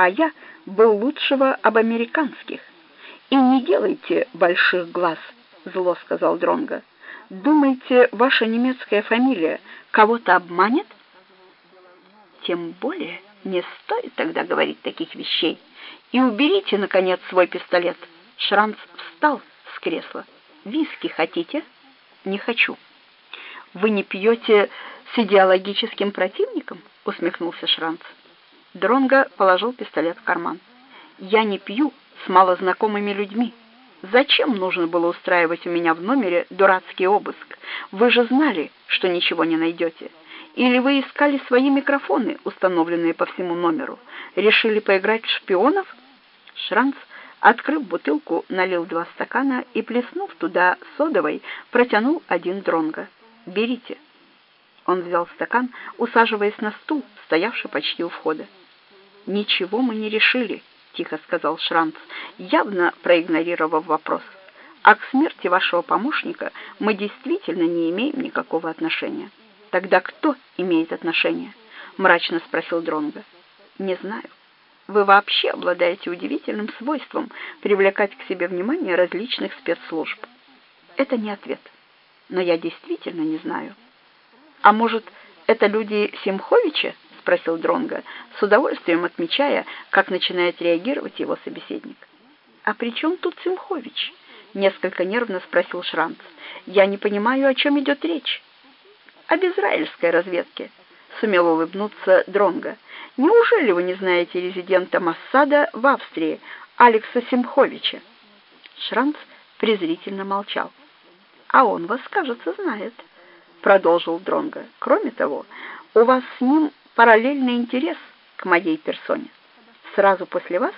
а я был лучшего об американских. И не делайте больших глаз, зло сказал Дронга. Думаете, ваша немецкая фамилия кого-то обманет? Тем более не стоит тогда говорить таких вещей. И уберите, наконец, свой пистолет. Шранц встал с кресла. Виски хотите? Не хочу. Вы не пьете с идеологическим противником? Усмехнулся Шранц. Дронго положил пистолет в карман. Я не пью с малознакомыми людьми. Зачем нужно было устраивать у меня в номере дурацкий обыск? Вы же знали, что ничего не найдете. Или вы искали свои микрофоны, установленные по всему номеру? Решили поиграть в шпионов? Шранц, открыв бутылку, налил два стакана и, плеснув туда содовой, протянул один дронга. «Берите». Он взял стакан, усаживаясь на стул, стоявший почти у входа. «Ничего мы не решили», — тихо сказал Шранц, явно проигнорировав вопрос. «А к смерти вашего помощника мы действительно не имеем никакого отношения». «Тогда кто имеет отношение?» — мрачно спросил Дронго. «Не знаю. Вы вообще обладаете удивительным свойством привлекать к себе внимание различных спецслужб. Это не ответ. Но я действительно не знаю. А может, это люди Семховича?» — спросил Дронго, с удовольствием отмечая, как начинает реагировать его собеседник. «А при чем тут Семхович?» — несколько нервно спросил Шранц. «Я не понимаю, о чем идет речь» об израильской разведке, сумел улыбнуться Дронга. Неужели вы не знаете резидента Массада в Австрии, Алекса Семховича? Шранц презрительно молчал. А он вас, кажется, знает, продолжил Дронга. Кроме того, у вас с ним параллельный интерес к моей персоне. Сразу после вас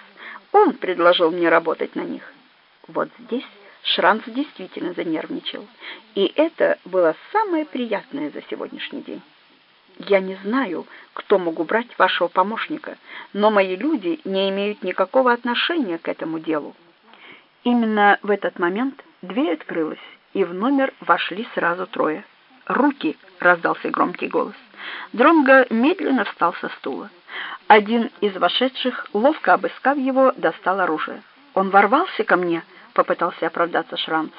он предложил мне работать на них. Вот здесь Шранц действительно занервничал, и это было самое приятное за сегодняшний день. Я не знаю, кто мог убрать вашего помощника, но мои люди не имеют никакого отношения к этому делу. Именно в этот момент дверь открылась, и в номер вошли сразу трое. «Руки!» — раздался громкий голос. Дронго медленно встал со стула. Один из вошедших, ловко обыскав его, достал оружие. «Он ворвался ко мне!» — попытался оправдаться Шранц.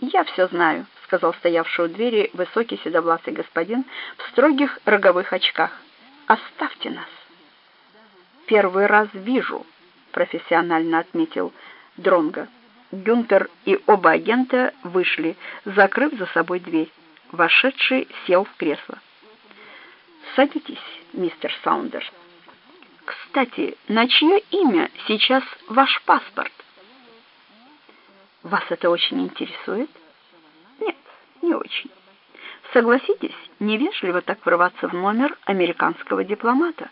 «Я все знаю», — сказал стоявший у двери высокий седовласый господин в строгих роговых очках. «Оставьте нас». «Первый раз вижу», — профессионально отметил Дронго. Гюнтер и оба агента вышли, закрыв за собой дверь. Вошедший сел в кресло. «Садитесь, мистер Саундерс. Кстати, на чье имя сейчас ваш паспорт?» Вас это очень интересует? Нет, не очень. Согласитесь, невежливо так врываться в номер американского дипломата.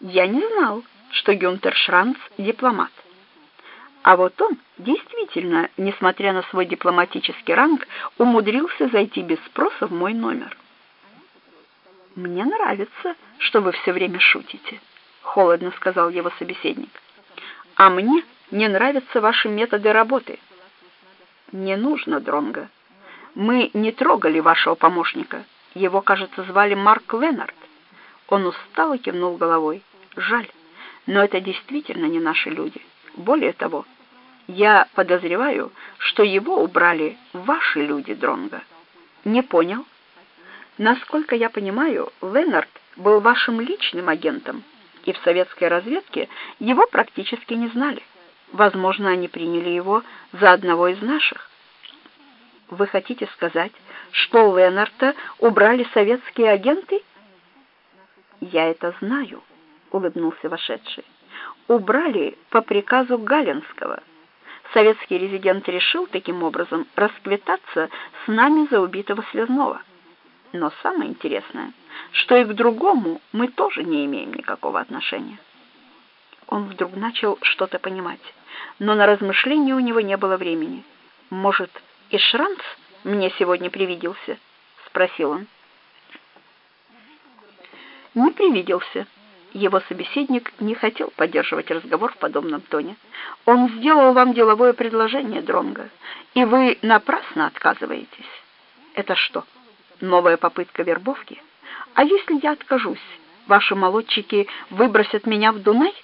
Я не знал, что Гюнтер Шранц дипломат. А вот он действительно, несмотря на свой дипломатический ранг, умудрился зайти без спроса в мой номер. «Мне нравится, что вы все время шутите», — холодно сказал его собеседник. «А мне не нравятся ваши методы работы. Не нужно, Дронга. Мы не трогали вашего помощника. Его, кажется, звали Марк Леннард. Он устало кивнул головой. Жаль, но это действительно не наши люди. Более того, я подозреваю, что его убрали ваши люди, Дронга. Не понял? Насколько я понимаю, Леннард был вашим личным агентом, и в советской разведке его практически не знали. Возможно, они приняли его за одного из наших. Вы хотите сказать, что Ленарта убрали советские агенты? Я это знаю, улыбнулся вошедший. Убрали по приказу Галенского. Советский резидент решил таким образом расквитаться с нами за убитого Связного. Но самое интересное, что и к другому мы тоже не имеем никакого отношения. Он вдруг начал что-то понимать, но на размышления у него не было времени. «Может, и Шранц мне сегодня привиделся?» — спросил он. Не привиделся. Его собеседник не хотел поддерживать разговор в подобном тоне. Он сделал вам деловое предложение, Дронго, и вы напрасно отказываетесь. Это что, новая попытка вербовки? А если я откажусь, ваши молодчики выбросят меня в Дунай?